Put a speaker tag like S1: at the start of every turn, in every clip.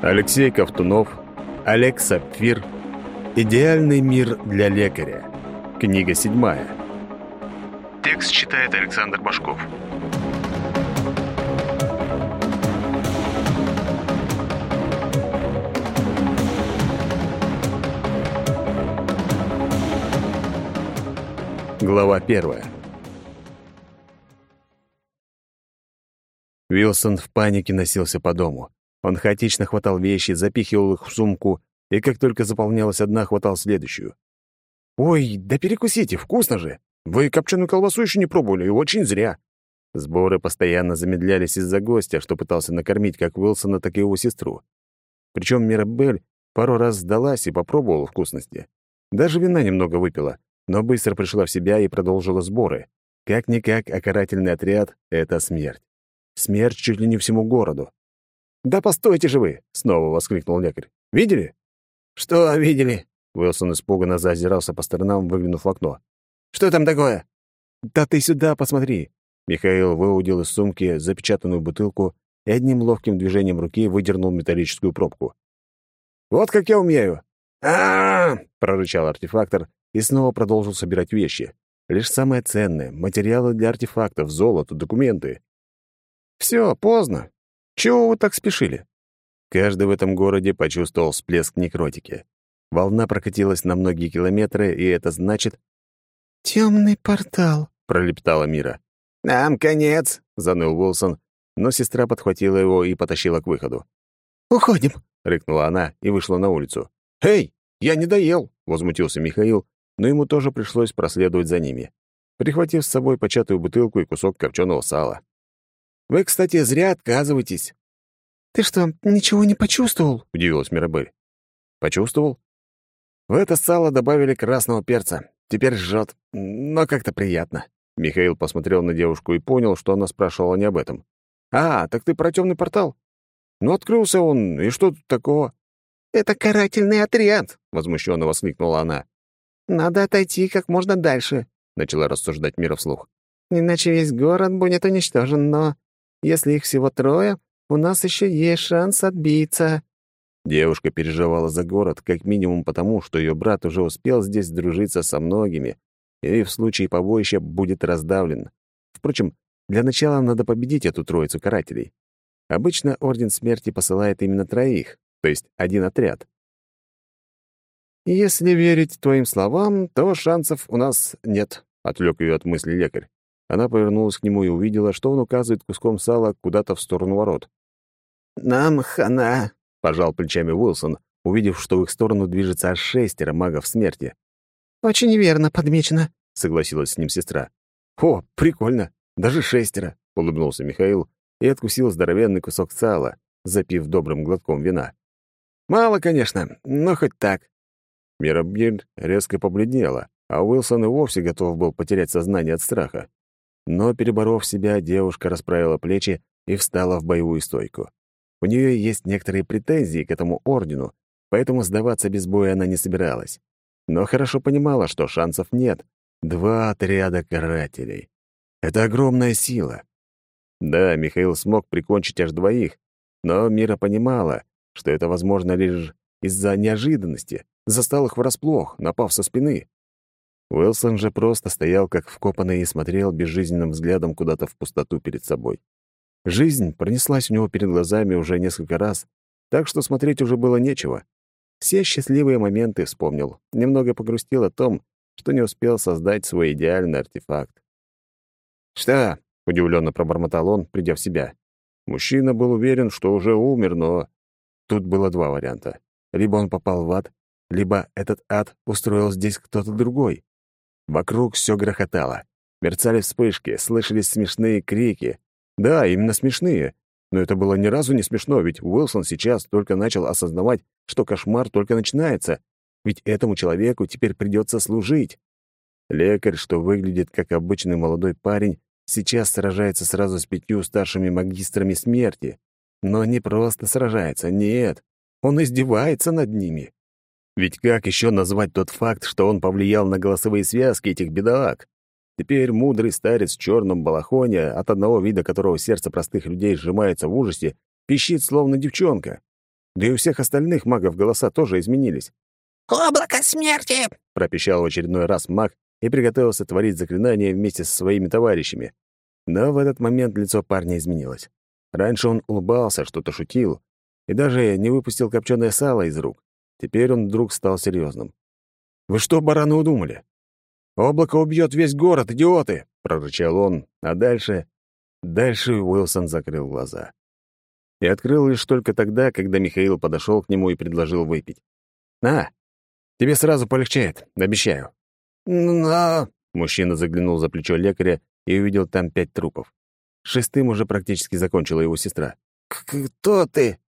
S1: Алексей Ковтунов, Олег Сапфир. Идеальный мир для лекаря. Книга седьмая. Текст читает Александр Башков. Глава первая. Вилсон в панике носился по дому. Он хаотично хватал вещи, запихивал их в сумку, и как только заполнялась одна, хватал следующую. «Ой, да перекусите, вкусно же! Вы копченую колбасу еще не пробовали, и очень зря!» Сборы постоянно замедлялись из-за гостя, что пытался накормить как Уилсона, так и его сестру. Причем Мирабель пару раз сдалась и попробовала вкусности. Даже вина немного выпила, но быстро пришла в себя и продолжила сборы. Как-никак, а карательный отряд — это смерть. Смерть чуть ли не всему городу. «Да постойте же вы!» — снова воскликнул лекарь. «Видели?» «Что видели?» Уилсон испуганно заозирался по сторонам, выглянув в окно. «Что там такое?» «Да ты сюда посмотри!» Михаил выудил из сумки запечатанную бутылку и одним ловким движением руки выдернул металлическую пробку. «Вот как я умею!» а, прорычал артефактор и снова продолжил собирать вещи. Лишь самое ценное — материалы для артефактов, золото, документы. «Все, поздно. Чего вы так спешили?» Каждый в этом городе почувствовал всплеск некротики. Волна прокатилась на многие километры, и это значит...
S2: «Темный портал», —
S1: пролептала Мира.
S3: «Нам конец», —
S1: заныл Уилсон, но сестра подхватила его и потащила к выходу.
S2: «Уходим», —
S1: рыкнула она и вышла на улицу. «Эй, я не доел!» — возмутился Михаил, но ему тоже пришлось проследовать за ними, прихватив с собой початую бутылку и кусок копченого сала. Вы, кстати, зря отказываетесь».
S2: «Ты что, ничего не почувствовал?»
S1: — удивилась Мирабель. «Почувствовал? В это сало добавили красного перца. Теперь жжет, но как-то приятно». Михаил посмотрел на девушку и понял, что она спрашивала не об этом. «А, так ты про темный портал? Ну, открылся он, и что тут такого?»
S2: «Это карательный отряд!»
S1: — возмущенно воскликнула она.
S2: «Надо отойти как можно дальше», — начала рассуждать Мира вслух. «Иначе весь город будет уничтожен, но если их всего трое, у нас еще есть шанс отбиться».
S1: Девушка переживала за город как минимум потому, что ее брат уже успел здесь сдружиться со многими и в случае побоища будет раздавлен. Впрочем, для начала надо победить эту троицу карателей. Обычно Орден Смерти посылает именно троих, то есть один отряд. «Если верить твоим словам, то шансов у нас нет», — отвлек ее от мысли лекарь. Она повернулась к нему и увидела, что он указывает куском сала куда-то в сторону ворот.
S2: «Нам хана», —
S1: пожал плечами Уилсон, увидев, что в их сторону движется аж шестеро магов смерти.
S2: «Очень верно подмечено», —
S1: согласилась с ним сестра. «О, прикольно! Даже шестеро!» — улыбнулся Михаил и откусил здоровенный кусок сала, запив добрым глотком вина. «Мало, конечно, но хоть так». Мирабель резко побледнела, а Уилсон и вовсе готов был потерять сознание от страха. Но, переборов себя, девушка расправила плечи и встала в боевую стойку. У нее есть некоторые претензии к этому ордену, поэтому сдаваться без боя она не собиралась. Но хорошо понимала, что шансов нет. Два отряда карателей. Это огромная сила. Да, Михаил смог прикончить аж двоих, но Мира понимала, что это возможно лишь из-за неожиданности, застал их врасплох, напав со спины. Уилсон же просто стоял как вкопанный и смотрел безжизненным взглядом куда-то в пустоту перед собой. Жизнь пронеслась у него перед глазами уже несколько раз, так что смотреть уже было нечего. Все счастливые моменты вспомнил, немного погрустил о том, что не успел создать свой идеальный артефакт. «Что?» — удивленно пробормотал он, придя в себя. Мужчина был уверен, что уже умер, но... Тут было два варианта. Либо он попал в ад, либо этот ад устроил здесь кто-то другой. Вокруг все грохотало. Мерцали вспышки, слышались смешные крики. Да, именно смешные. Но это было ни разу не смешно, ведь Уилсон сейчас только начал осознавать, что кошмар только начинается. Ведь этому человеку теперь придется служить. Лекарь, что выглядит как обычный молодой парень, сейчас сражается сразу с пятью старшими магистрами смерти. Но не просто сражается, нет. Он издевается над ними. Ведь как еще назвать тот факт, что он повлиял на голосовые связки этих бедолаг? Теперь мудрый старец в черном балахоне, от одного вида которого сердце простых людей сжимается в ужасе, пищит, словно девчонка. Да и у всех остальных магов голоса тоже изменились.
S3: «Облако смерти!»
S1: — пропищал в очередной раз маг и приготовился творить заклинание вместе со своими товарищами. Но в этот момент лицо парня изменилось. Раньше он улыбался, что-то шутил и даже не выпустил копченое сало из рук. Теперь он вдруг стал серьезным. «Вы что, бараны, удумали? Облако убьет весь город, идиоты!» — прорычал он, а дальше... Дальше Уилсон закрыл глаза. И открыл лишь только тогда, когда Михаил подошел к нему и предложил выпить. «На, тебе сразу полегчает, обещаю».
S3: «Но...»
S1: — мужчина заглянул за плечо лекаря и увидел там пять трупов. Шестым уже практически закончила его сестра.
S3: «Кто ты?»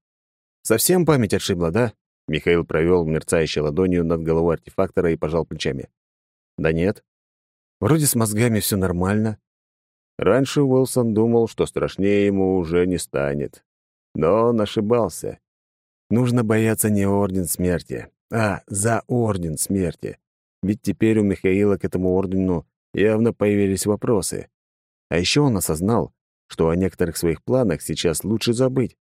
S1: «Совсем память отшибла, да?» Михаил провел мерцающей ладонью над головой артефактора и пожал плечами. «Да нет. Вроде с мозгами все нормально». Раньше Уилсон думал, что страшнее ему уже не станет. Но он ошибался. Нужно бояться не Орден Смерти, а за Орден Смерти. Ведь теперь у Михаила к этому ордену явно появились вопросы. А еще он осознал, что о некоторых своих планах сейчас лучше забыть.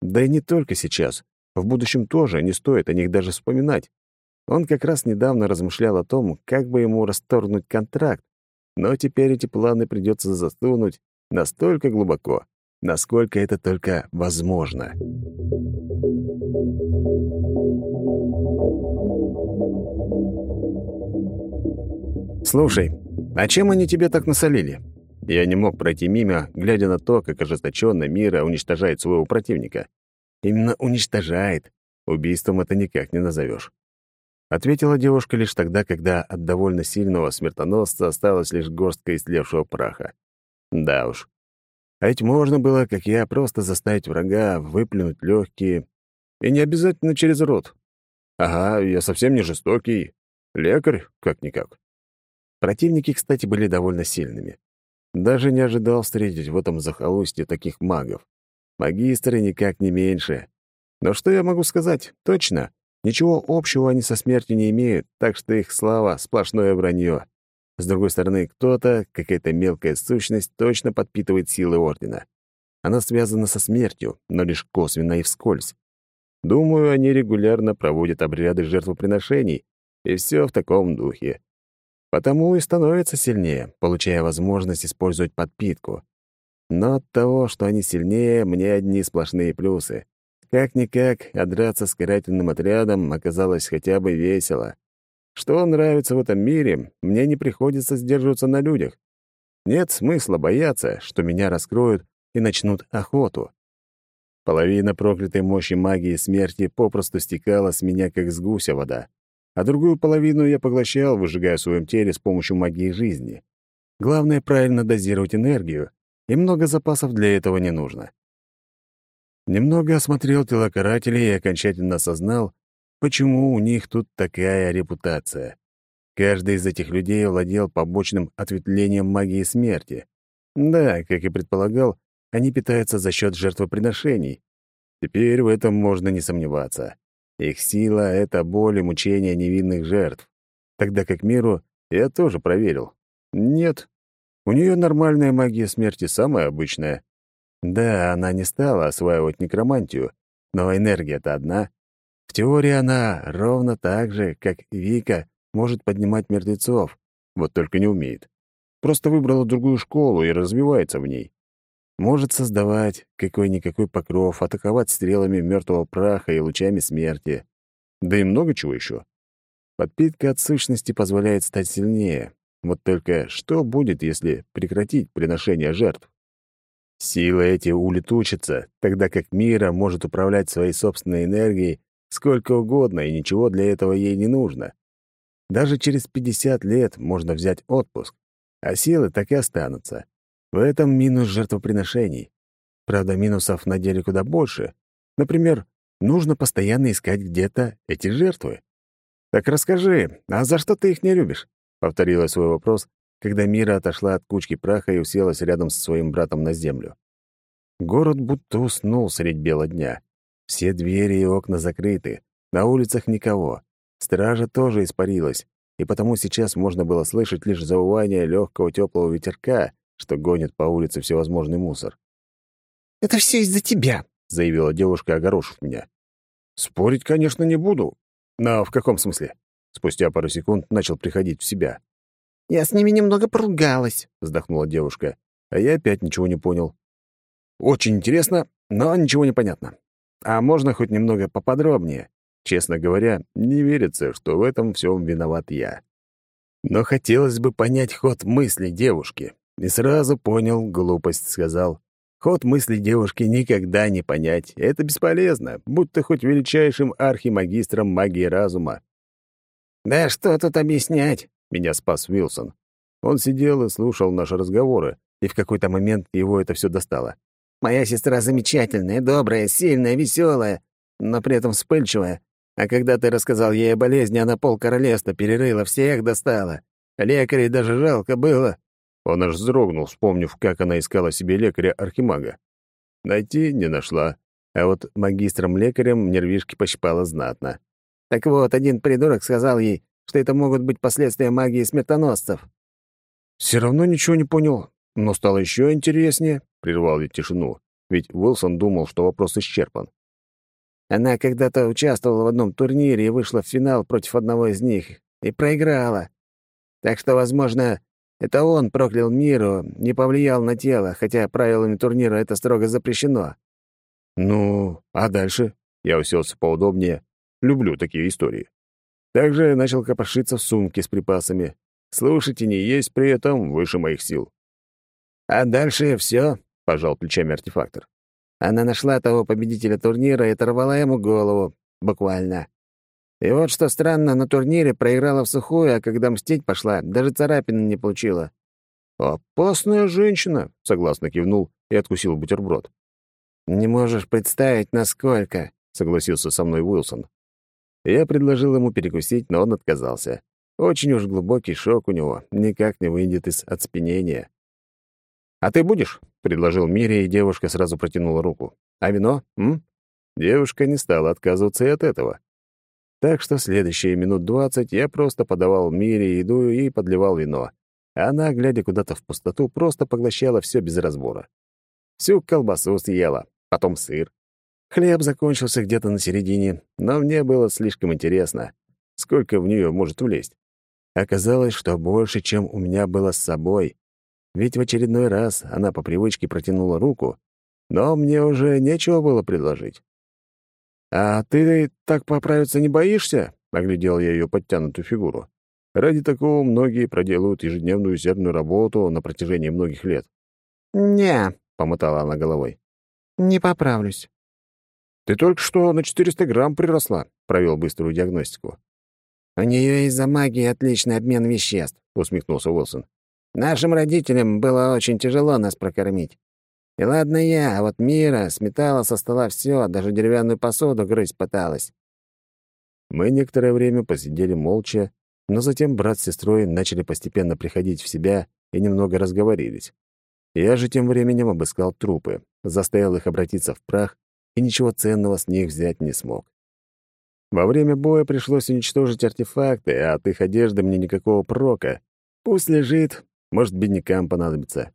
S1: Да и не только сейчас. В будущем тоже не стоит о них даже вспоминать. Он как раз недавно размышлял о том, как бы ему расторгнуть контракт, но теперь эти планы придется засунуть настолько глубоко, насколько это только возможно. «Слушай, а чем они тебе так насолили?» Я не мог пройти мимо, глядя на то, как ожесточенно Мира уничтожает своего противника. Именно уничтожает. Убийством это никак не назовешь. Ответила девушка лишь тогда, когда от довольно сильного смертоносца осталась лишь горстка истлевшего праха. Да уж. А ведь можно было, как я, просто заставить врага выплюнуть легкие, и не обязательно через рот. Ага, я совсем не жестокий. Лекарь, как-никак. Противники, кстати, были довольно сильными. Даже не ожидал встретить в этом захолустье таких магов. Магистры никак не меньше. Но что я могу сказать? Точно. Ничего общего они со смертью не имеют, так что их слава — сплошное вранье. С другой стороны, кто-то, какая-то мелкая сущность, точно подпитывает силы Ордена. Она связана со смертью, но лишь косвенно и вскользь. Думаю, они регулярно проводят обряды жертвоприношений, и все в таком духе. Потому и становятся сильнее, получая возможность использовать подпитку. Но от того, что они сильнее, мне одни сплошные плюсы. Как-никак, а драться с карательным отрядом оказалось хотя бы весело. Что нравится в этом мире, мне не приходится сдерживаться на людях. Нет смысла бояться, что меня раскроют и начнут охоту. Половина проклятой мощи магии смерти попросту стекала с меня, как с гуся вода а другую половину я поглощал, выжигая в своем теле с помощью магии жизни. Главное — правильно дозировать энергию, и много запасов для этого не нужно. Немного осмотрел тела карателей и окончательно осознал, почему у них тут такая репутация. Каждый из этих людей владел побочным ответвлением магии смерти. Да, как и предполагал, они питаются за счет жертвоприношений. Теперь в этом можно не сомневаться. Их сила — это боль и мучения невинных жертв. Тогда как миру я тоже проверил. Нет, у нее нормальная магия смерти, самая обычная. Да, она не стала осваивать некромантию, но энергия-то одна. В теории она ровно так же, как Вика, может поднимать мертвецов, вот только не умеет. Просто выбрала другую школу и развивается в ней. Может создавать какой-никакой покров, атаковать стрелами мертвого праха и лучами смерти. Да и много чего еще. Подпитка от сущности позволяет стать сильнее. Вот только что будет, если прекратить приношение жертв? Силы эти улетучатся, тогда как Мира может управлять своей собственной энергией сколько угодно, и ничего для этого ей не нужно. Даже через 50 лет можно взять отпуск, а силы так и останутся. В этом минус жертвоприношений. Правда, минусов на деле куда больше. Например, нужно постоянно искать где-то эти жертвы. «Так расскажи, а за что ты их не любишь?» — повторила свой вопрос, когда Мира отошла от кучки праха и уселась рядом со своим братом на землю. Город будто уснул средь бела дня. Все двери и окна закрыты, на улицах никого. Стража тоже испарилась, и потому сейчас можно было слышать лишь заувание легкого теплого ветерка, что гонит по улице всевозможный мусор.
S3: «Это все из-за тебя», —
S1: заявила девушка, огорошив меня. Спорить, конечно, не буду. Но в каком смысле? Спустя пару секунд начал приходить в себя.
S2: «Я с ними немного поругалась», —
S1: вздохнула девушка, а я опять ничего не понял. Очень интересно, но ничего не понятно. А можно хоть немного поподробнее? Честно говоря, не верится, что в этом всем виноват я. Но хотелось бы понять ход мысли девушки. И сразу понял, глупость сказал. Ход мысли девушки никогда не понять. Это бесполезно, будь ты хоть величайшим архимагистром магии разума.
S2: «Да что тут объяснять?» — меня спас Уилсон.
S1: Он сидел и слушал наши разговоры, и в какой-то момент его это все достало.
S2: «Моя сестра замечательная, добрая, сильная, веселая, но при этом вспыльчивая. А когда ты рассказал ей о болезни, она пол королевства перерыла, всех достала. Лекарей даже жалко было.
S1: Он аж вздрогнул, вспомнив, как она искала себе лекаря-архимага. Найти не нашла, а вот магистром-лекарем нервишки пощипала знатно.
S2: Так вот, один придурок сказал ей, что это могут быть последствия магии смертоносцев.
S1: Все равно ничего не понял, но стало еще интереснее, прервал ведь тишину, ведь Уилсон думал, что вопрос исчерпан.
S2: Она когда-то участвовала в одном турнире и вышла в финал против одного из них и проиграла. Так что, возможно, это он проклял миру, не повлиял на тело, хотя правилами турнира это строго запрещено.
S1: Ну, а дальше? Я уселся поудобнее. Люблю такие истории. Также начал копошиться в сумке с припасами. Слушать и не есть при этом выше моих сил.
S2: А дальше все, пожал плечами артефактор. Она нашла того победителя турнира и оторвала ему голову, буквально. И вот что странно, на турнире проиграла в сухую, а когда мстить пошла, даже царапины не получила.
S1: «Опасная женщина», — согласно кивнул и откусил бутерброд.
S2: «Не можешь представить, насколько», — согласился со мной Уилсон.
S1: Я предложил ему перекусить, но он отказался. Очень уж глубокий шок у него, никак не выйдет из отспенения. «А ты будешь?» — предложил Мире, и девушка сразу протянула руку. «А вино? М?» Девушка не стала отказываться и от этого. Так что следующие минут двадцать я просто подавал Мире еду и подливал вино. Она, глядя куда-то в пустоту, просто поглощала все без разбора. Всю колбасу съела, потом сыр. Хлеб закончился где-то на середине, но мне было слишком интересно, сколько в нее может влезть. Оказалось, что больше, чем у меня было с собой. Ведь в очередной раз она по привычке протянула руку, но мне уже нечего было предложить. «А ты так поправиться не боишься?» — оглядел я ее подтянутую фигуру. Ради такого многие проделают ежедневную усердную работу на протяжении многих лет.
S2: «Не», —
S1: помотала она головой.
S2: «Не поправлюсь».
S1: «Ты только что на 400 грамм приросла», — провел быструю диагностику.
S2: «У нее из-за магии отличный обмен веществ», — усмехнулся Уилсон. «Нашим родителям было очень тяжело нас прокормить. И ладно я, а вот Мира сметала со стола все, даже деревянную посуду грызть пыталась.
S1: Мы некоторое время посидели молча, но затем брат с сестрой начали постепенно приходить в себя и немного разговорились. Я же тем временем обыскал трупы, заставил их обратиться в прах и ничего ценного с них взять не смог. Во время боя пришлось уничтожить артефакты, а от их одежды мне никакого прока. Пусть лежит, может, беднякам понадобится.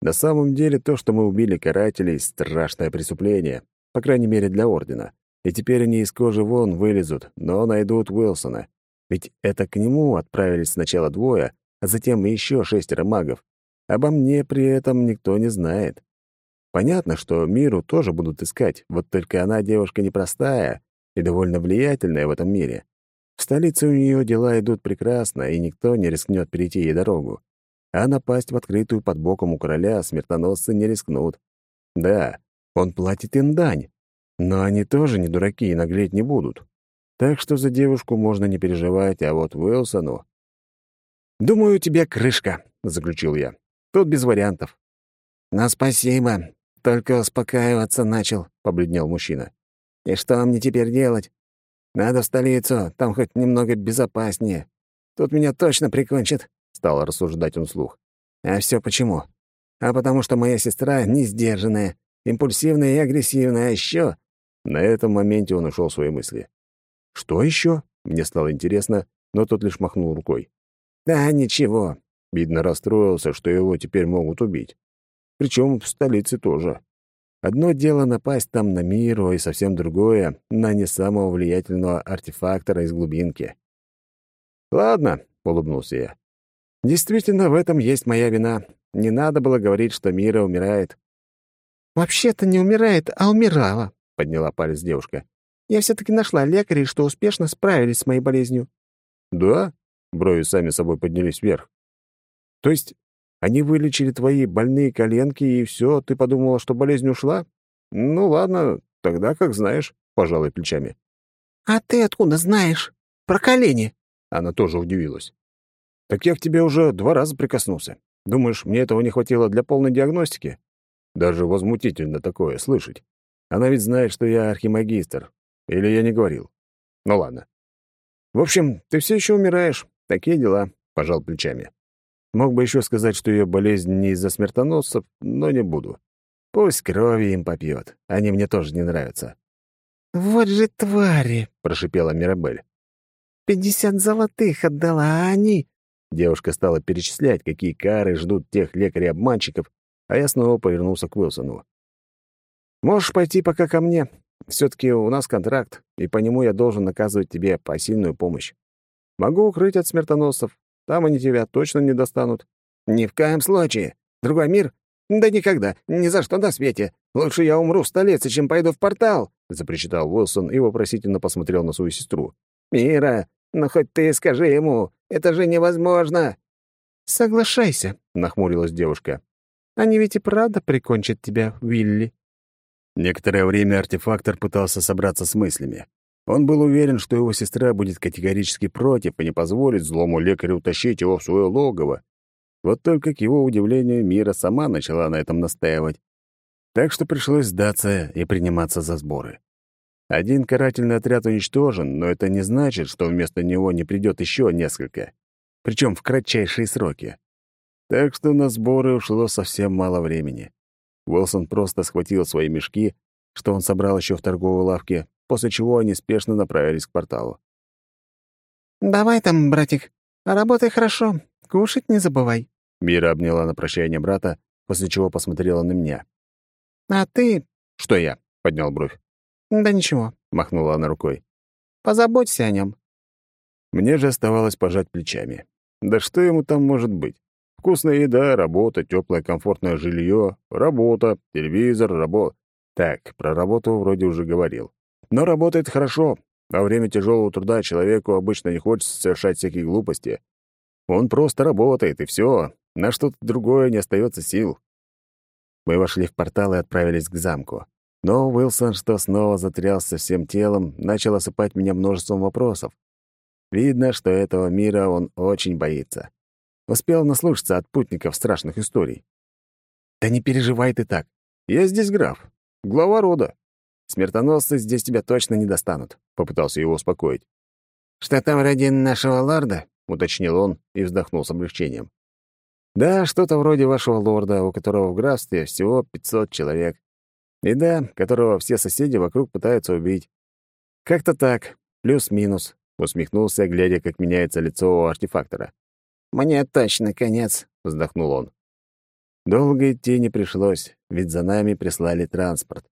S1: На самом деле, то, что мы убили карателей, — страшное преступление, по крайней мере, для Ордена. И теперь они из кожи вон вылезут, но найдут Уилсона. Ведь это к нему отправились сначала двое, а затем еще шестеро магов. Обо мне при этом никто не знает. Понятно, что Миру тоже будут искать, вот только она девушка непростая и довольно влиятельная в этом мире. В столице у нее дела идут прекрасно, и никто не рискнет перейти ей дорогу а напасть в открытую под боком у короля смертоносцы не рискнут. Да, он платит им дань, но они тоже не дураки и наглеть не будут. Так что за девушку можно не переживать, а вот Уилсону... «Думаю, тебе крышка», — заключил я. «Тут без вариантов».
S2: «Ну, спасибо. Только успокаиваться начал», — побледнел мужчина. «И что мне теперь делать? Надо в столицу, там хоть немного безопаснее. Тут меня точно прикончат стал рассуждать он вслух. «А все почему? А потому что моя сестра не сдержанная, импульсивная и агрессивная, а еще...»
S1: На этом моменте он ушел в свои мысли. «Что еще? Мне стало интересно, но тот лишь махнул рукой.
S2: «Да, ничего».
S1: Видно, расстроился, что его теперь могут убить. Причем в столице тоже. Одно дело напасть там на миру, и совсем другое — на не самого влиятельного артефактора из глубинки. «Ладно», — улыбнулся я. «Действительно, в этом есть моя вина. Не надо было говорить, что мира умирает».
S2: «Вообще-то не умирает, а умирала», — подняла палец девушка. «Я все-таки нашла лекарей, что успешно справились с моей болезнью».
S1: «Да?» — брови сами собой поднялись вверх. «То есть они вылечили твои больные коленки, и все, ты подумала, что болезнь ушла? Ну ладно, тогда как знаешь, пожалуй, плечами.
S2: А ты откуда знаешь? Про колени?
S1: Она тоже удивилась. Так я к тебе уже два раза прикоснулся. Думаешь, мне этого не хватило для полной диагностики? Даже возмутительно такое слышать. Она ведь знает, что я архимагистр. Или я не говорил? Ну ладно. В общем, ты все еще умираешь. Такие дела, пожал плечами. Мог бы еще сказать, что ее болезнь не из-за смертоносцев, но не буду. Пусть крови им попьет. Они мне тоже не нравятся.
S2: «Вот же твари!» — прошипела Мирабель. «Пятьдесят золотых отдала, а они...»
S1: Девушка стала перечислять, какие кары ждут тех лекарей-обманщиков, а я снова повернулся к Уилсону. «Можешь пойти пока ко мне. Все-таки у нас контракт, и по нему я должен наказывать тебе посильную помощь. Могу укрыть от смертоносцев, там они тебя точно не достанут».
S2: «Ни в коем случае. Другой мир? Да никогда. Ни за что на свете. Лучше я умру в столице, чем пойду в портал», — запричитал Уилсон и вопросительно посмотрел на свою сестру. «Мира, ну хоть ты скажи ему, это же невозможно!»
S1: «Соглашайся», — нахмурилась девушка. «Они ведь и правда прикончат тебя, Вилли». Некоторое время артефактор пытался собраться с мыслями. Он был уверен, что его сестра будет категорически против и не позволит злому лекарю утащить его в свое логово. Вот только к его удивлению Мира сама начала на этом настаивать. Так что пришлось сдаться и приниматься за сборы. Один карательный отряд уничтожен, но это не значит, что вместо него не придет еще несколько. Причем в кратчайшие сроки. Так что на сборы ушло совсем мало времени. Уилсон просто схватил свои мешки, что он собрал еще в торговой лавке, после чего они спешно направились к порталу.
S2: «Давай там, братик, работай хорошо, кушать не забывай».
S1: Мира обняла на прощание брата, после чего посмотрела на меня.
S2: «А ты...»
S1: «Что я?» — поднял бровь.
S2: «Да ничего», — махнула она рукой. «Позаботься о нем.
S1: Мне же оставалось пожать плечами. Да что ему там может быть? Вкусная еда, работа, теплое комфортное жилье, работа, телевизор, работа. Так, про работу вроде уже говорил. Но работает хорошо. Во время тяжелого труда человеку обычно не хочется совершать всякие глупости. Он просто работает, и все. На что-то другое не остается сил. Мы вошли в портал и отправились к замку. Но Уилсон, что снова затрялся всем телом, начал осыпать меня множеством вопросов. Видно, что этого мира он очень боится. Успел наслушаться от путников страшных историй. «Да не переживай ты так. Я здесь граф, глава рода. Смертоносцы здесь тебя точно не достанут», — попытался его успокоить.
S2: «Что-то вроде нашего лорда?» — уточнил он и вздохнул с облегчением.
S1: «Да, что-то вроде вашего лорда, у которого в графстве всего 500 человек. И да, которого все соседи вокруг пытаются убить. Как-то так, плюс-минус», — усмехнулся, глядя, как меняется лицо у артефактора.
S2: «Мне точно конец», — вздохнул он.
S1: Долго идти не пришлось, ведь за нами прислали транспорт.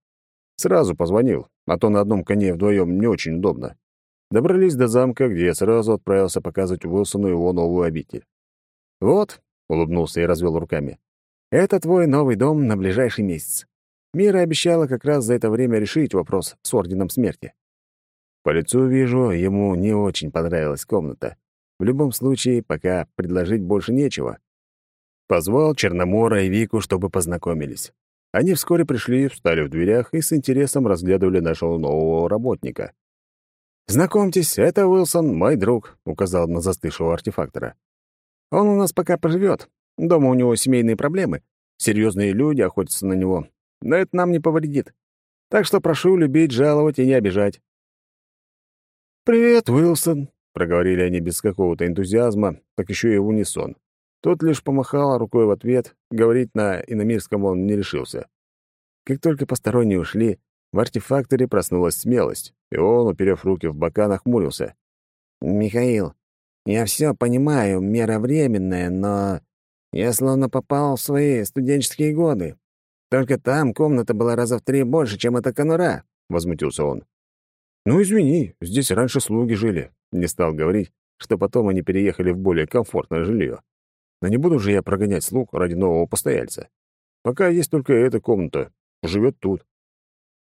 S1: Сразу позвонил, а то на одном коне вдвоем не очень удобно. Добрались до замка, где я сразу отправился показывать Уилсону его новую обитель. «Вот», — улыбнулся и развел руками, — «это твой новый дом на ближайший месяц. Мира обещала как раз за это время решить вопрос с Орденом Смерти». По лицу вижу, ему не очень понравилась комната. В любом случае, пока предложить больше нечего. Позвал Черномора и Вику, чтобы познакомились. Они вскоре пришли, встали в дверях и с интересом разглядывали нашего нового работника. «Знакомьтесь, это Уилсон, мой друг», — указал на застывшего артефактора. «Он у нас пока поживет. Дома у него семейные проблемы. Серьезные люди охотятся на него. Но это нам не повредит. Так что прошу любить, жаловать и не обижать». «Привет, Уилсон», — проговорили они без какого-то энтузиазма, так еще и в унисон. Тот лишь помахал рукой в ответ, говорить на иномирском он не решился. Как только посторонние ушли, в артефакторе проснулась смелость, и он, уперев руки в бока, нахмурился.
S2: «Михаил, я все понимаю, мера временная, но я словно попал в свои студенческие годы. Только там комната была раза в три больше, чем эта конура», — возмутился он.
S1: «Ну, извини, здесь раньше слуги жили», — не стал говорить, что потом они переехали в более комфортное жилье. Но не буду же я прогонять слуг ради нового постояльца. Пока есть только эта комната, живет тут.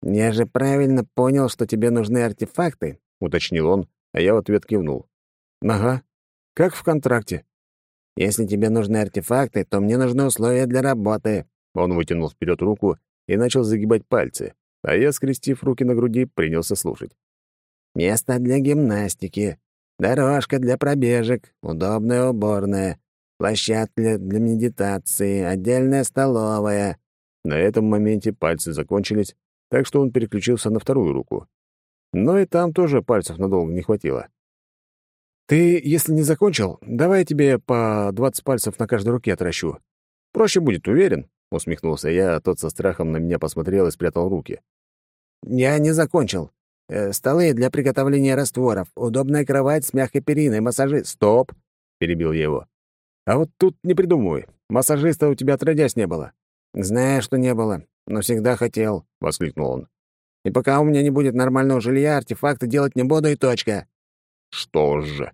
S2: «Я же правильно понял, что тебе нужны артефакты», —
S1: уточнил он, а я в ответ кивнул. «Ага, как в контракте».
S2: «Если тебе нужны артефакты, то мне нужны условия для работы».
S1: Он вытянул вперед руку и начал загибать пальцы, а я, скрестив руки на груди, принялся слушать.
S2: «Место для гимнастики, дорожка для пробежек, удобная уборная, площадка для медитации, отдельная столовая».
S1: На этом моменте пальцы закончились, так что он переключился на вторую руку. Но и там тоже пальцев надолго не хватило. «Ты, если не закончил, давай я тебе по двадцать пальцев на каждой руке отращу. Проще будет, уверен?» — усмехнулся я, а тот со страхом на меня посмотрел и спрятал руки.
S2: «Я не закончил. Э, столы для приготовления растворов, удобная кровать с мягкой периной, массажи...»
S1: «Стоп!» — перебил я его. «А вот тут не придумывай. Массажиста у тебя отродясь не было».
S2: «Знаю, что не было, но всегда хотел», — воскликнул он. «И пока у меня не будет нормального жилья, артефакты делать не буду и точка».
S1: Что же,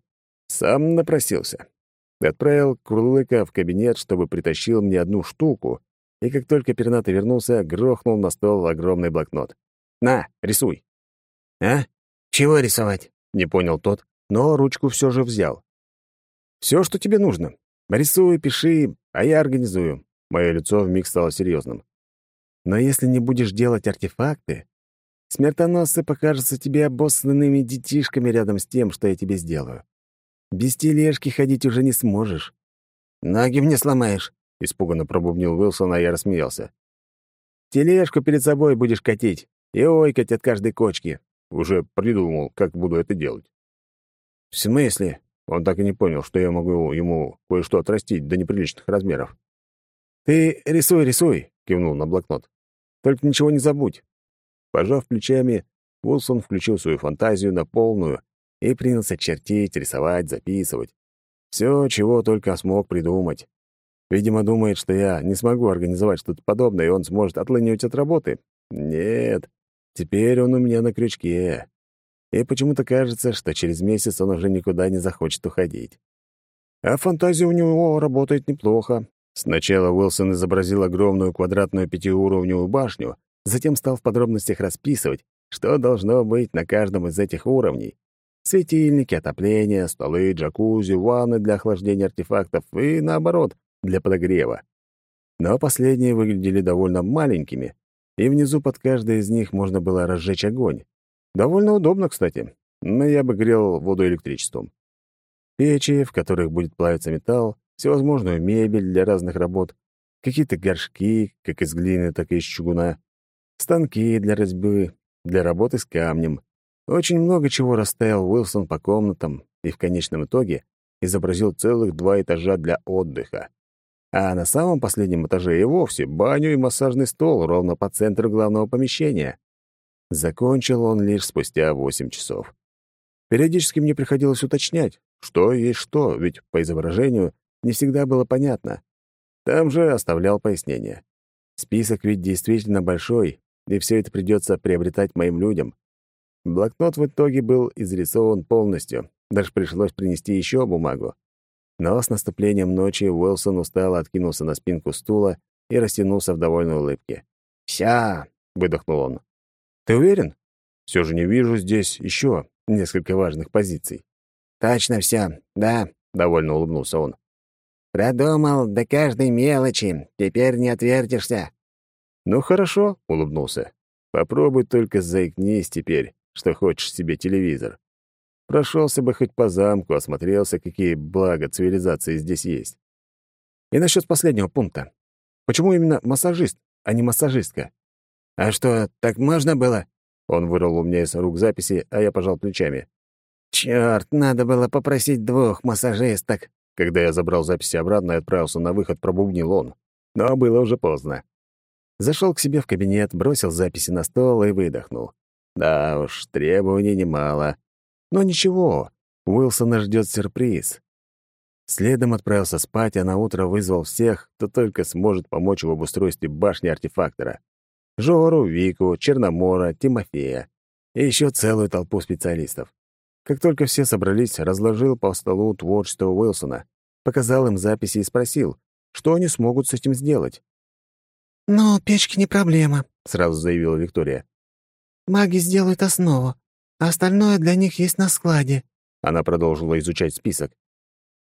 S1: сам напросился. Отправил Курлыка в кабинет, чтобы притащил мне одну штуку, и как только пернатый вернулся, грохнул на стол огромный блокнот. «На, рисуй».
S2: «А? Чего рисовать?»
S1: — не понял тот, но ручку все же взял. «Все, что тебе нужно. Рисуй, пиши, а я организую». Мое лицо вмиг стало серьезным. «Но если не будешь делать артефакты, смертоносцы покажутся тебе обоссанными детишками рядом с тем, что я тебе сделаю. Без тележки ходить уже не сможешь».
S2: «Ноги мне сломаешь», —
S1: испуганно пробубнил Уилсон, а я рассмеялся. «Тележку перед собой будешь катить и ойкать от каждой кочки. Уже придумал, как буду это делать». «В смысле?» Он так и не понял, что я могу ему кое-что отрастить до неприличных размеров. «Ты рисуй, рисуй», — кивнул на блокнот. «Только ничего не забудь». Пожав плечами, Уилсон включил свою фантазию на полную и принялся чертить, рисовать, записывать. Все, чего только смог придумать. Видимо, думает, что я не смогу организовать что-то подобное, и он сможет отлынивать от работы. Нет, теперь он у меня на крючке и почему-то кажется, что через месяц он уже никуда не захочет уходить. А фантазия у него работает неплохо. Сначала Уилсон изобразил огромную квадратную пятиуровневую башню, затем стал в подробностях расписывать, что должно быть на каждом из этих уровней. Светильники, отопление, столы, джакузи, ванны для охлаждения артефактов и, наоборот, для подогрева. Но последние выглядели довольно маленькими, и внизу под каждой из них можно было разжечь огонь. Довольно удобно, кстати, но я бы грел воду электричеством. Печи, в которых будет плавиться металл, всевозможную мебель для разных работ, какие-то горшки, как из глины, так и из чугуна, станки для резьбы, для работы с камнем. Очень много чего расставил Уилсон по комнатам и в конечном итоге изобразил целых два этажа для отдыха. А на самом последнем этаже и вовсе баню и массажный стол ровно по центру главного помещения. Закончил он лишь спустя восемь часов. Периодически мне приходилось уточнять, что есть что, ведь по изображению не всегда было понятно. Там же оставлял пояснение. Список ведь действительно большой, и все это придется приобретать моим людям. Блокнот в итоге был изрисован полностью, даже пришлось принести еще бумагу. Но с наступлением ночи Уилсон устало откинулся на спинку стула и растянулся в довольной улыбке. «Вся!» — выдохнул он. Ты уверен? Все же не вижу здесь еще несколько важных позиций.
S2: Точно все, да, довольно улыбнулся он. Продумал до каждой мелочи, теперь не отвертишься.
S1: Ну хорошо, улыбнулся. Попробуй только заикнись теперь, что хочешь себе телевизор. Прошелся бы хоть по замку, осмотрелся, какие блага цивилизации здесь есть. И насчет последнего пункта. Почему именно массажист, а не массажистка?
S2: «А что, так можно было?»
S1: Он вырвал у меня из рук записи, а я пожал плечами.
S2: «Чёрт, надо было попросить двух массажисток».
S1: Когда я забрал записи обратно и отправился на выход, пробубнил он. Но было уже поздно. Зашел к себе в кабинет, бросил записи на стол и выдохнул. Да уж, требований немало. Но ничего, Уилсона ждет сюрприз. Следом отправился спать, а на утро вызвал всех, кто только сможет помочь в обустройстве башни артефактора. Жору, Вику, Черномора, Тимофея и еще целую толпу специалистов. Как только все собрались, разложил по столу творчество Уилсона, показал им записи и спросил, что они смогут с этим сделать.
S2: «Ну, печки не проблема», —
S1: сразу заявила Виктория.
S2: «Маги сделают основу, а остальное для них есть на складе».
S1: Она продолжила изучать список.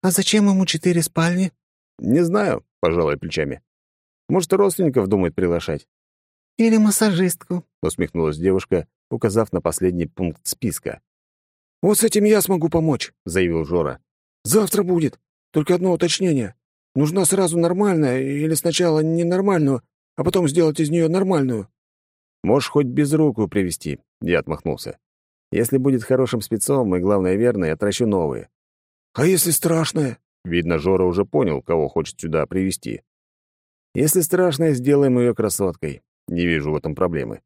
S2: «А зачем ему четыре спальни?»
S1: «Не знаю», — пожалуй плечами. «Может, родственников думает приглашать?»
S2: «Или массажистку», —
S1: усмехнулась девушка, указав на последний пункт списка.
S4: «Вот с этим я смогу помочь», — заявил Жора. «Завтра будет. Только одно уточнение. Нужна сразу нормальная или сначала ненормальную, а потом сделать из нее нормальную».
S1: «Можешь хоть без руку привести», — я отмахнулся. «Если будет хорошим спецом и, главное, верно, я трачу новые».
S4: «А если страшное?»
S1: Видно, Жора уже понял, кого хочет сюда привести. «Если страшное, сделаем ее красоткой. Не вижу в этом проблемы.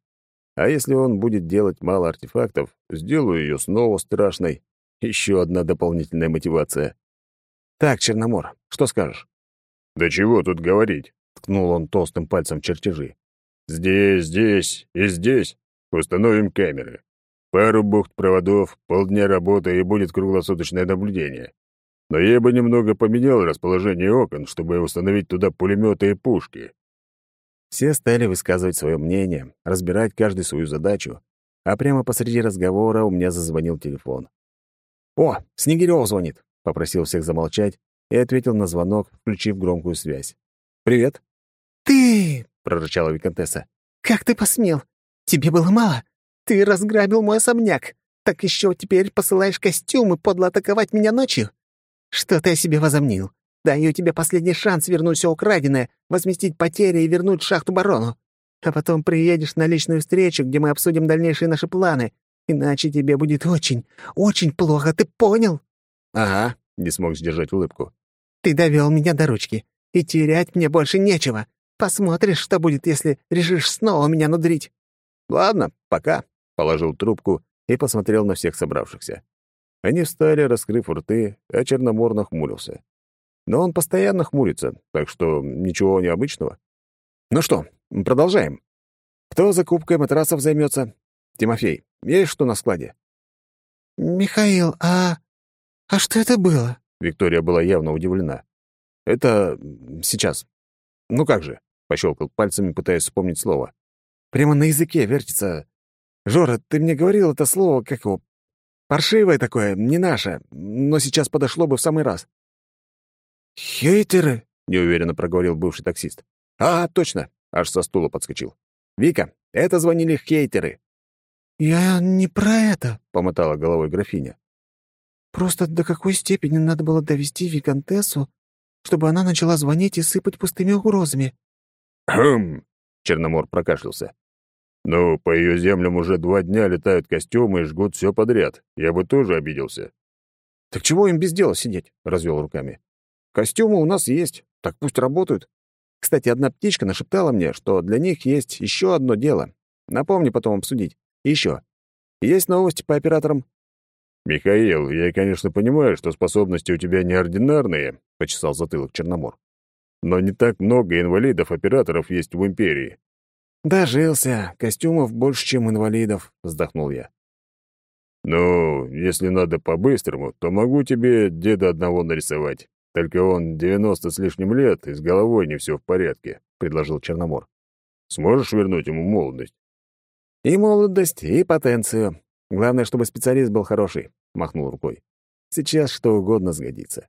S1: А если он будет делать мало артефактов, сделаю ее снова страшной. Еще одна дополнительная мотивация. Так, Черномор, что скажешь?
S5: Да чего тут говорить?
S1: Ткнул он толстым пальцем чертежи.
S5: Здесь, здесь и здесь установим камеры. Пару бухт проводов, полдня работы и будет круглосуточное наблюдение. Но я бы немного поменял расположение окон, чтобы установить туда пулеметы и пушки.
S1: Все стали высказывать свое мнение, разбирать каждый свою задачу, а прямо посреди разговора у меня зазвонил телефон. «О, Снегирёв звонит!» — попросил всех замолчать и ответил на звонок, включив громкую связь. «Привет!»
S2: «Ты!»
S1: — прорычала Викантесса.
S2: «Как ты посмел? Тебе было мало? Ты разграбил мой особняк. Так еще теперь посылаешь костюмы подло атаковать меня ночью? Что ты о себе возомнил? Даю тебе последний шанс вернуть все украденное, возместить потери и вернуть шахту барону. А потом приедешь на личную встречу, где мы обсудим дальнейшие наши планы. Иначе тебе будет очень, очень плохо, ты понял?»
S1: «Ага», — не смог сдержать улыбку.
S2: «Ты довел меня до ручки, и терять мне больше нечего. Посмотришь, что будет, если решишь снова меня надрить».
S1: «Ладно, пока», — положил трубку и посмотрел на всех собравшихся. Они встали, раскрыв рты, а Черномор нахмурился. Но он постоянно хмурится, так что ничего необычного. Ну что, продолжаем. Кто закупкой матрасов займется? Тимофей, есть что на складе?
S2: «Михаил, а... а что это было?»
S1: Виктория была явно удивлена. «Это... сейчас. Ну как же?» — пощелкал пальцами, пытаясь вспомнить слово. «Прямо на языке вертится. Жора, ты мне говорил это слово, как его... Паршивое такое, не наше, но сейчас подошло бы в самый раз».
S4: «Хейтеры?»
S1: — неуверенно проговорил бывший таксист. «А, точно!» — аж со стула подскочил. «Вика, это звонили хейтеры».
S2: «Я не про это», —
S1: помотала головой графиня.
S2: «Просто до какой степени надо было довести Викантессу, чтобы она начала звонить и сыпать пустыми угрозами?»
S5: «Хм!»
S1: — Черномор прокашлялся.
S5: «Ну, по ее землям уже два дня летают костюмы и жгут все подряд. Я бы тоже обиделся».
S1: «Так чего им без дела сидеть?» — развел руками. Костюмы у нас есть, так пусть работают. Кстати, одна птичка нашептала мне, что для них есть еще одно дело. Напомни потом обсудить. И еще. Есть новости по операторам?»
S5: «Михаил, я, конечно, понимаю, что способности у тебя неординарные», — почесал затылок Черномор. «Но не так много инвалидов-операторов есть в Империи».
S1: «Дожился. Костюмов больше, чем инвалидов», — вздохнул я.
S5: «Ну, если надо по-быстрому, то могу тебе деда одного нарисовать. Только он девяносто с лишним лет, и с головой не все в порядке», — предложил Черномор. «Сможешь вернуть ему молодость?»
S1: «И молодость, и потенцию. Главное, чтобы специалист был хороший», — махнул рукой. «Сейчас что угодно сгодится».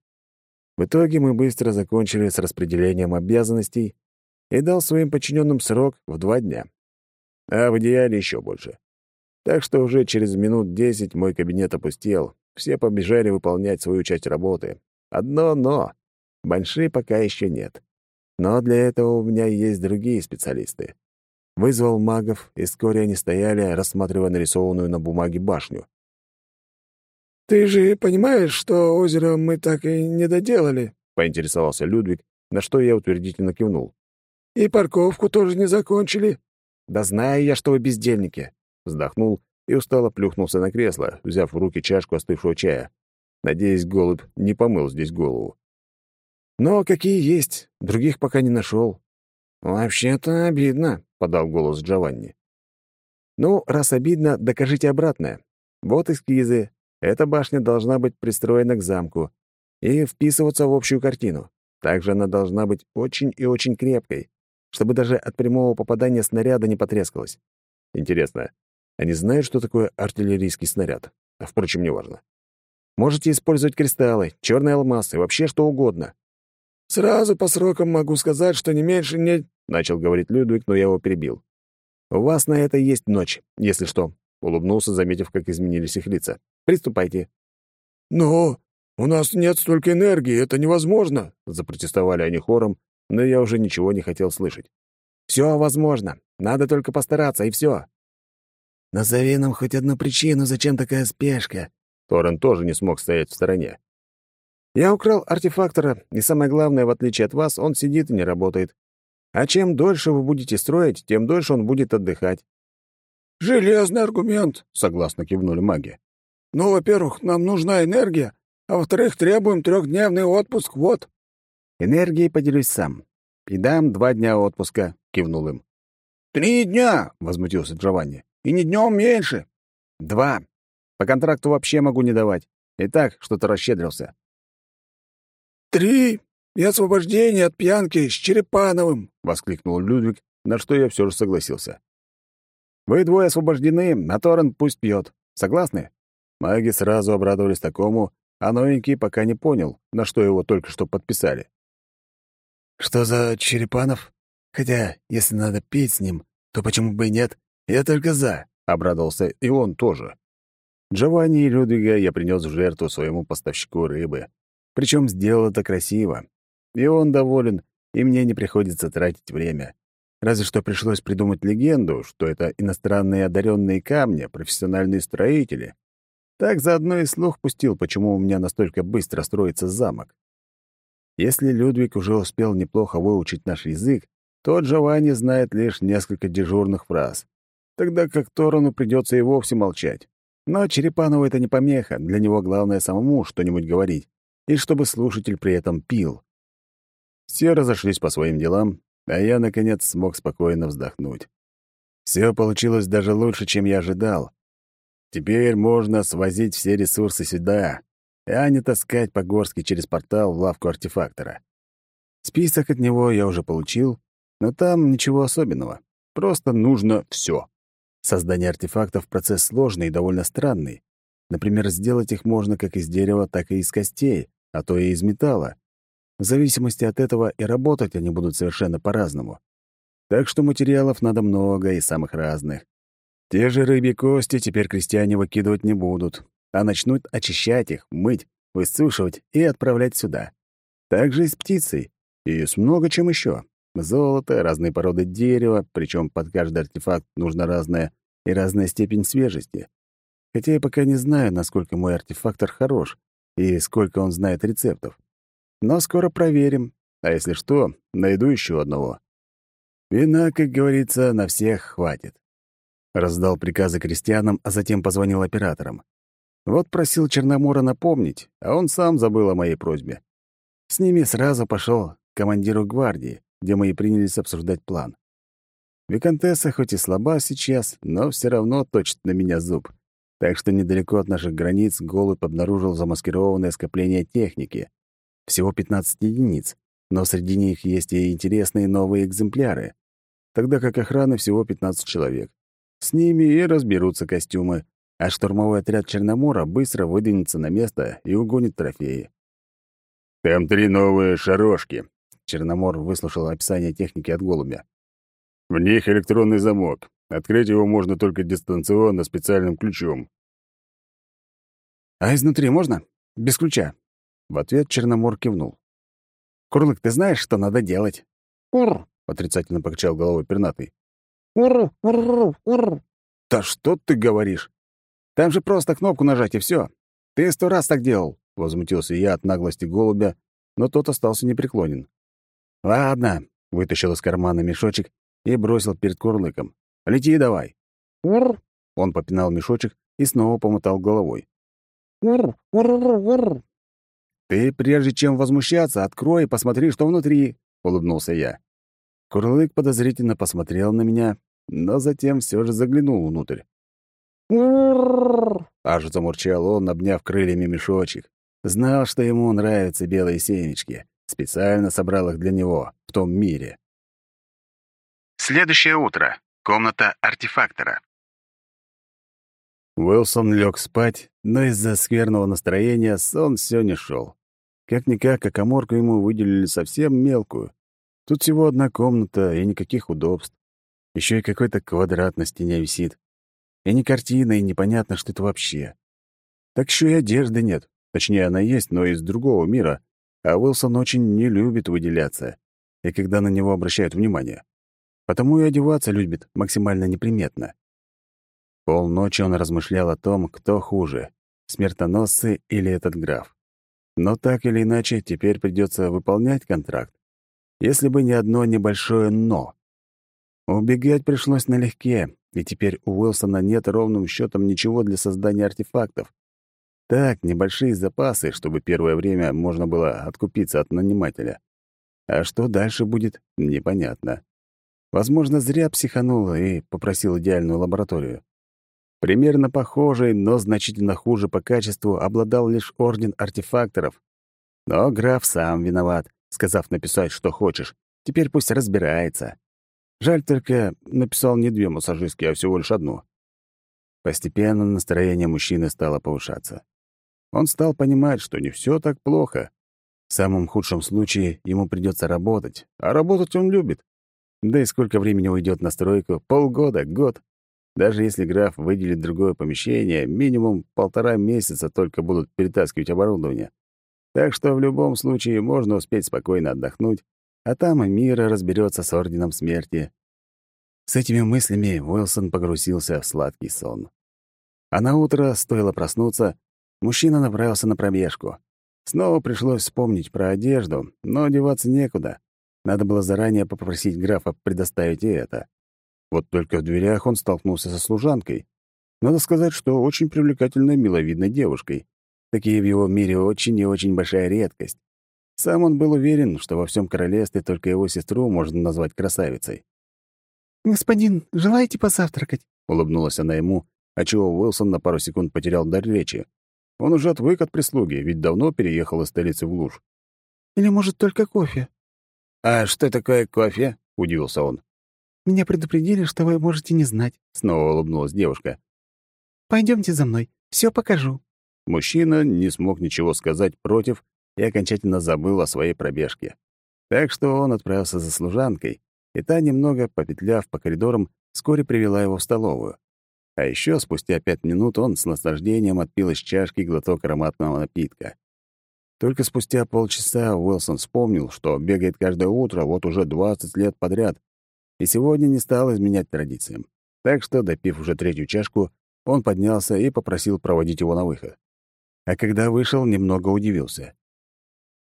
S1: В итоге мы быстро закончили с распределением обязанностей и дал своим подчиненным срок в два дня. А в идеале еще больше. Так что уже через минут десять мой кабинет опустел, все побежали выполнять свою часть работы, Одно «но». Большие пока еще нет. Но для этого у меня есть другие специалисты. Вызвал магов, и вскоре они стояли, рассматривая нарисованную на бумаге башню.
S4: «Ты же понимаешь, что озеро мы так и не доделали?»
S1: — поинтересовался Людвиг, на что я утвердительно кивнул.
S4: «И парковку тоже не закончили?»
S1: «Да знаю я, что вы бездельники!» — вздохнул и устало плюхнулся на кресло, взяв в руки чашку остывшего чая. Надеюсь, голубь не помыл здесь голову. Но какие есть, других пока не нашел.
S2: «Вообще-то обидно», — подал голос Джованни.
S1: «Ну, раз обидно, докажите обратное. Вот эскизы. Эта башня должна быть пристроена к замку и вписываться в общую картину. Также она должна быть очень и очень крепкой, чтобы даже от прямого попадания снаряда не потрескалась. Интересно, они знают, что такое артиллерийский снаряд? А, впрочем, неважно. Можете использовать кристаллы, черный алмаз и вообще что угодно.
S4: «Сразу по срокам могу сказать, что не меньше не...» — начал говорить Людвиг, но я его перебил.
S1: «У вас на это есть ночь, если что», — улыбнулся, заметив, как изменились их лица. «Приступайте».
S4: «Но у нас нет столько энергии, это невозможно», —
S1: запротестовали они хором, но я уже ничего не хотел слышать. «Все возможно. Надо только постараться, и все.
S2: «Назови нам хоть одну причину, зачем такая спешка».
S1: Торрен тоже не смог стоять в стороне. «Я украл артефактора, и самое главное, в отличие от вас, он сидит и не работает. А чем дольше вы будете строить, тем дольше он будет отдыхать».
S4: «Железный аргумент», —
S1: согласно кивнули маги.
S4: «Ну, во-первых, нам нужна энергия, а во-вторых, требуем трехдневный отпуск, вот».
S1: «Энергией поделюсь сам. И дам два дня отпуска», — кивнул им.
S4: «Три дня!» — возмутился Джованни. «И не днем меньше».
S1: «Два. По контракту вообще могу не давать. И так что-то расщедрился».
S4: «Три и освобождение от пьянки с Черепановым!»
S1: — воскликнул Людвиг, на что я все же согласился. «Вы двое освобождены, а Торрен пусть пьет. Согласны?» Маги сразу обрадовались такому, а новенький пока не понял, на что его только что подписали.
S2: «Что за Черепанов? Хотя, если надо пить с ним, то почему бы и нет? Я только за», —
S1: обрадовался и он тоже. Джованни и Людвига я принес в жертву своему поставщику рыбы. Причем сделал это красиво. И он доволен, и мне не приходится тратить время. Разве что пришлось придумать легенду, что это иностранные одаренные камни, профессиональные строители. Так заодно и слух пустил, почему у меня настолько быстро строится замок. Если Людвиг уже успел неплохо выучить наш язык, то Джованни знает лишь несколько дежурных фраз, тогда как Торону придется и вовсе молчать. Но Черепанову это не помеха, для него главное самому что-нибудь говорить, и чтобы слушатель при этом пил. Все разошлись по своим делам, а я, наконец, смог спокойно вздохнуть. Все получилось даже лучше, чем я ожидал. Теперь можно свозить все ресурсы сюда, а не таскать по-горски через портал в лавку артефактора. Список от него я уже получил, но там ничего особенного. Просто нужно все. Создание артефактов — процесс сложный и довольно странный. Например, сделать их можно как из дерева, так и из костей, а то и из металла. В зависимости от этого и работать они будут совершенно по-разному. Так что материалов надо много и самых разных. Те же рыбьи кости теперь крестьяне выкидывать не будут, а начнут очищать их, мыть, высушивать и отправлять сюда. Так же и с птицей, и с много чем еще. Золото, разные породы дерева, причем под каждый артефакт нужна разная и разная степень свежести. Хотя я пока не знаю, насколько мой артефактор хорош и сколько он знает рецептов. Но скоро проверим, а если что, найду еще одного. Вина, как говорится, на всех хватит. Раздал приказы крестьянам, а затем позвонил операторам. Вот просил Черномора напомнить, а он сам забыл о моей просьбе. С ними сразу пошел к командиру гвардии, где мы и принялись обсуждать план. Викантесса хоть и слаба сейчас, но все равно точит на меня зуб. Так что недалеко от наших границ голубь обнаружил замаскированное скопление техники. Всего 15 единиц, но среди них есть и интересные новые экземпляры. Тогда как охраны всего 15 человек. С ними и разберутся костюмы, а штурмовой отряд Черномора быстро выдвинется на место и угонит трофеи.
S5: «Там три новые шарошки»,
S1: Черномор выслушал описание техники от голубя.
S5: «В них электронный замок. Открыть его можно только дистанционно специальным ключом».
S1: «А изнутри можно? Без ключа?» В ответ Черномор кивнул. «Курлык, ты знаешь, что надо делать?»
S2: «Ур!»
S1: — отрицательно покачал головой пернатый.
S2: «Ур! Ур! Ур!»
S1: «Да что ты говоришь? Там же просто кнопку нажать, и все. Ты сто раз так делал!» — возмутился я от наглости голубя, но тот остался непреклонен. «Ладно», — вытащил из кармана мешочек и бросил перед курлыком. «Лети давай».
S2: «Ур!»
S1: Он попинал мешочек и снова помотал головой.
S2: «Ур! Ур! Ур!»
S1: ты, прежде чем возмущаться, открой и посмотри, что внутри», — улыбнулся я. Курлык подозрительно посмотрел на меня, но затем все же заглянул внутрь. Аж замурчал он, обняв крыльями мешочек. Знал, что ему нравятся белые семечки. Специально собрал их для него, в том мире.
S6: Следующее утро. Комната артефактора.
S1: Уилсон лег спать, но из-за скверного настроения сон все не шел. Как-никак, а коморку ему выделили совсем мелкую. Тут всего одна комната и никаких удобств. Еще и какой-то квадрат на стене висит. И не картина, и непонятно, что это вообще. Так еще и одежды нет. Точнее, она есть, но из другого мира. А Уилсон очень не любит выделяться. И когда на него обращают внимание. Потому и одеваться любит максимально неприметно. Полночи он размышлял о том, кто хуже — смертоносцы или этот граф. Но так или иначе, теперь придется выполнять контракт. Если бы не одно небольшое «но». Убегать пришлось налегке, и теперь у Уилсона нет ровным счетом ничего для создания артефактов. Так, небольшие запасы, чтобы первое время можно было откупиться от нанимателя. А что дальше будет, непонятно. Возможно, зря психанул и попросил идеальную лабораторию. Примерно похожий, но значительно хуже по качеству обладал лишь Орден Артефакторов. Но граф сам виноват, сказав написать, что хочешь. Теперь пусть разбирается. Жаль только, написал не две массажистки, а всего лишь одну. Постепенно настроение мужчины стало повышаться. Он стал понимать, что не все так плохо. В самом худшем случае ему придется работать, а работать он любит. Да и сколько времени уйдет на стройку? Полгода, год. Даже если граф выделит другое помещение, минимум полтора месяца только будут перетаскивать оборудование. Так что в любом случае можно успеть спокойно отдохнуть, а там и мира разберется с Орденом Смерти. С этими мыслями Уилсон погрузился в сладкий сон. А на утро, стоило проснуться, мужчина направился на пробежку. Снова пришлось вспомнить про одежду, но одеваться некуда. Надо было заранее попросить графа предоставить и это. Вот только в дверях он столкнулся со служанкой. Надо сказать, что очень привлекательной, миловидной девушкой. Такие в его мире очень и очень большая редкость. Сам он был уверен, что во всем королевстве только его сестру можно назвать красавицей.
S2: «Господин, желаете позавтракать?»
S1: — улыбнулась она ему, отчего Уилсон на пару секунд потерял дар речи. Он уже отвык от прислуги, ведь давно переехал из столицы в Луж.
S2: «Или, может, только кофе?»
S1: «А что такое кофе?» — удивился он.
S2: «Меня предупредили, что вы можете не знать», —
S1: снова улыбнулась девушка.
S2: Пойдемте за мной, все покажу».
S1: Мужчина не смог ничего сказать против и окончательно забыл о своей пробежке. Так что он отправился за служанкой, и та, немного попетляв по коридорам, вскоре привела его в столовую. А еще спустя пять минут он с наслаждением отпил из чашки глоток ароматного напитка. Только спустя полчаса Уилсон вспомнил, что бегает каждое утро вот уже 20 лет подряд, и сегодня не стал изменять традициям. Так что, допив уже третью чашку, он поднялся и попросил проводить его на выход. А когда вышел, немного удивился.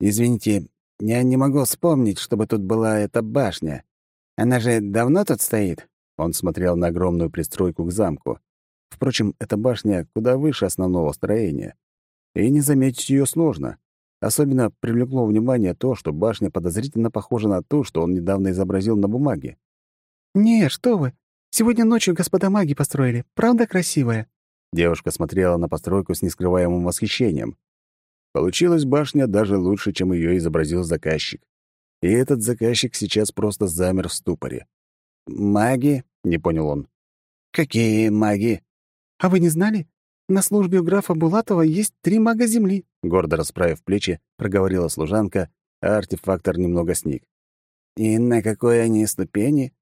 S2: «Извините, я не могу вспомнить, чтобы тут была эта башня. Она же давно тут стоит?»
S1: Он смотрел на огромную пристройку к замку. Впрочем, эта башня куда выше основного строения. И не заметить ее сложно. Особенно привлекло внимание то, что башня подозрительно похожа на ту, что он недавно изобразил на бумаге.
S2: «Не, что вы! Сегодня ночью господа маги построили. Правда красивая?»
S1: Девушка смотрела на постройку с нескрываемым восхищением. Получилась башня даже лучше, чем ее изобразил заказчик. И этот заказчик сейчас просто замер в ступоре.
S2: «Маги?»
S1: — не понял он.
S2: «Какие маги?» «А вы не знали? На службе у графа Булатова есть три мага Земли», —
S1: гордо расправив плечи, проговорила служанка, а артефактор немного сник.
S2: «И на какой они ступени?»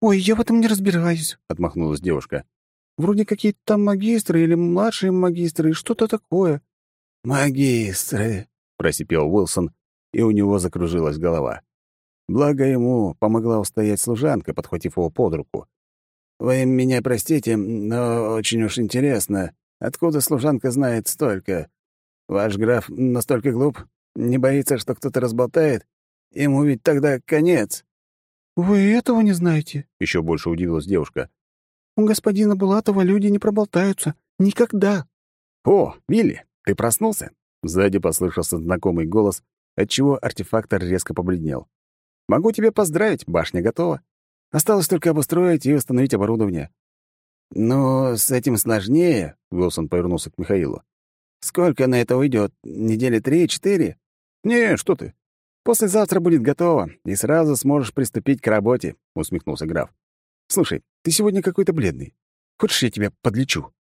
S2: «Ой, я в этом не разбираюсь», — отмахнулась девушка. «Вроде какие-то там магистры или младшие магистры, что-то такое».
S1: «Магистры», — просипел Уилсон, и у него закружилась голова. Благо ему помогла устоять служанка, подхватив его под руку. «Вы меня простите, но очень уж интересно, Откуда служанка знает столько? Ваш граф настолько глуп, не боится, что кто-то разболтает? Ему ведь тогда конец».
S2: «Вы этого не знаете?»
S1: — еще больше удивилась девушка.
S2: «У господина Булатова люди не проболтаются. Никогда».
S1: «О, Вилли, ты проснулся? Сзади послышался знакомый голос, отчего артефактор резко побледнел. «Могу тебе поздравить, башня готова. Осталось только обустроить и установить оборудование». «Но с этим сложнее», — Уилсон повернулся к Михаилу. «Сколько на это уйдет? Недели три-четыре?» «Не, что ты. Послезавтра будет готово, и сразу сможешь приступить к работе», — усмехнулся граф. «Слушай, ты сегодня какой-то бледный. Хочешь, я тебя подлечу?»